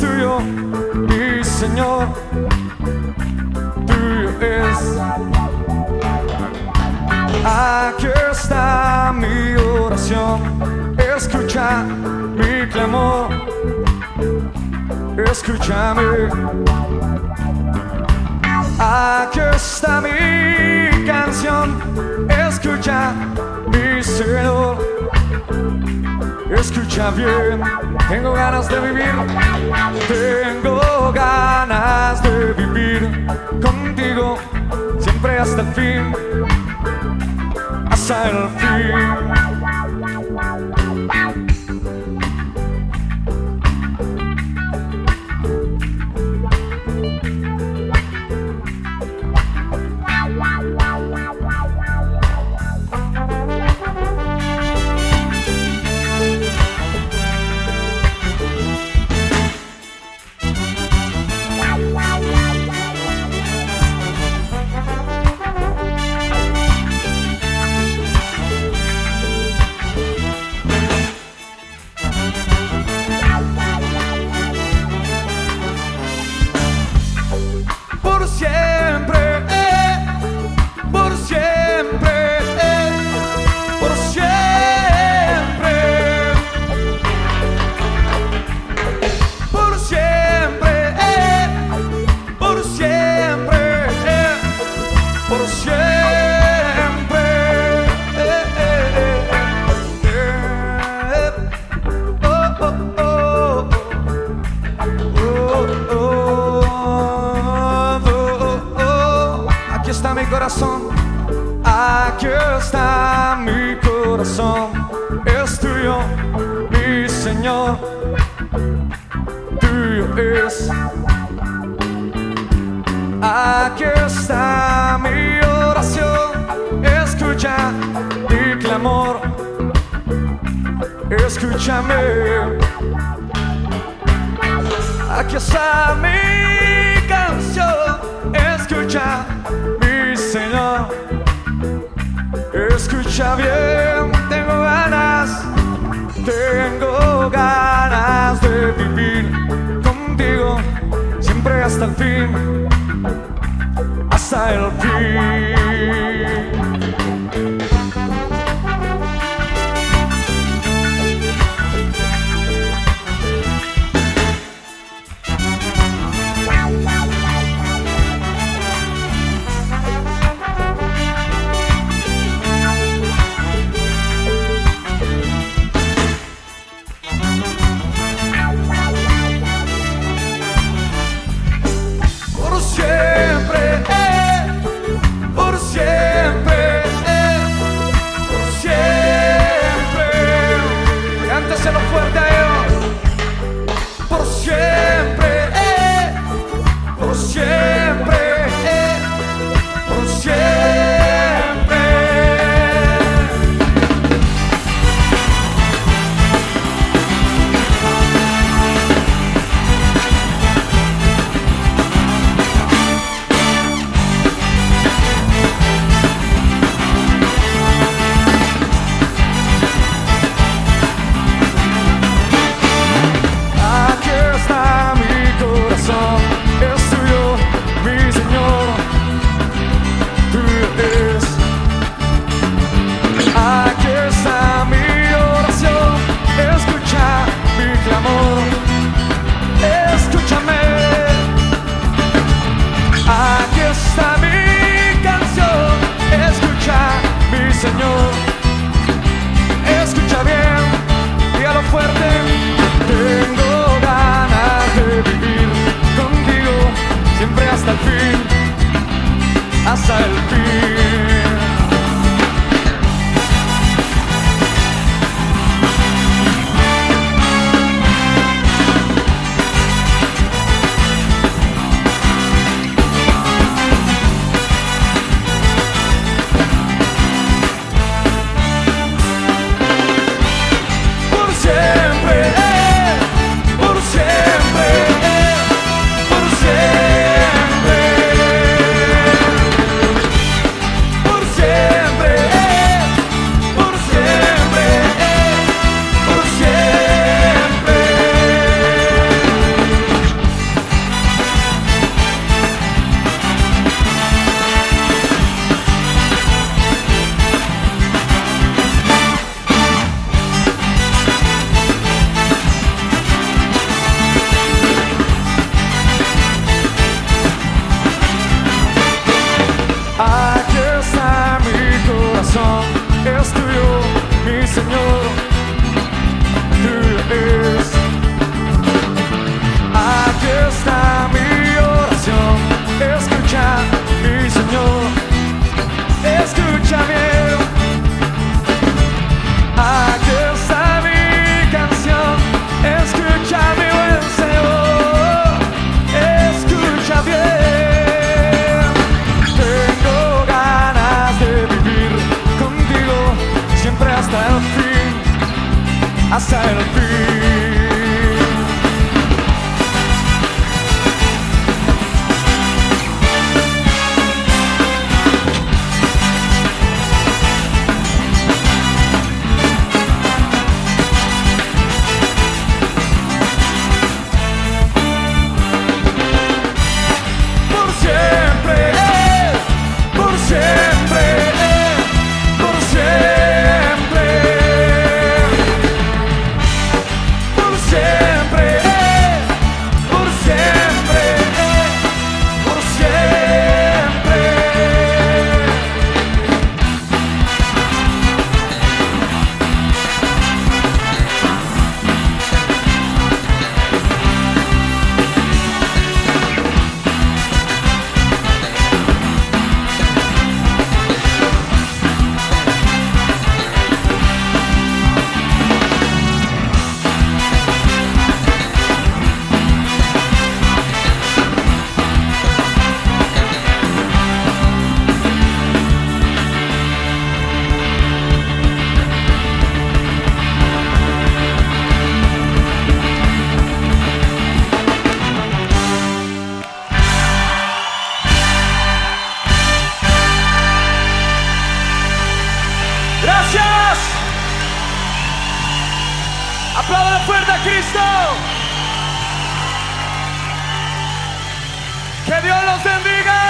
tuyo, mi Señor, tuyo es. Aquí está mi oración, escucha mi clamor, escúchame. Aquí está mi canción, escucha mi Señor. Escucha bien, tengo ganas de vivir, tengo ganas de vivir contigo, siempre hasta el fin, hasta el corazón, es tuyo, mi Señor, tuyo es. Aquí está mi oración, escucha mi clamor, escúchame. Aquí está mi canción, escucha mi Señor, escucha bien, ganas de vivir contigo, siempre hasta el fin, hasta el fin. Hasta el fin. por Aplaudan fuerte a Cristo. Que Dios los bendiga.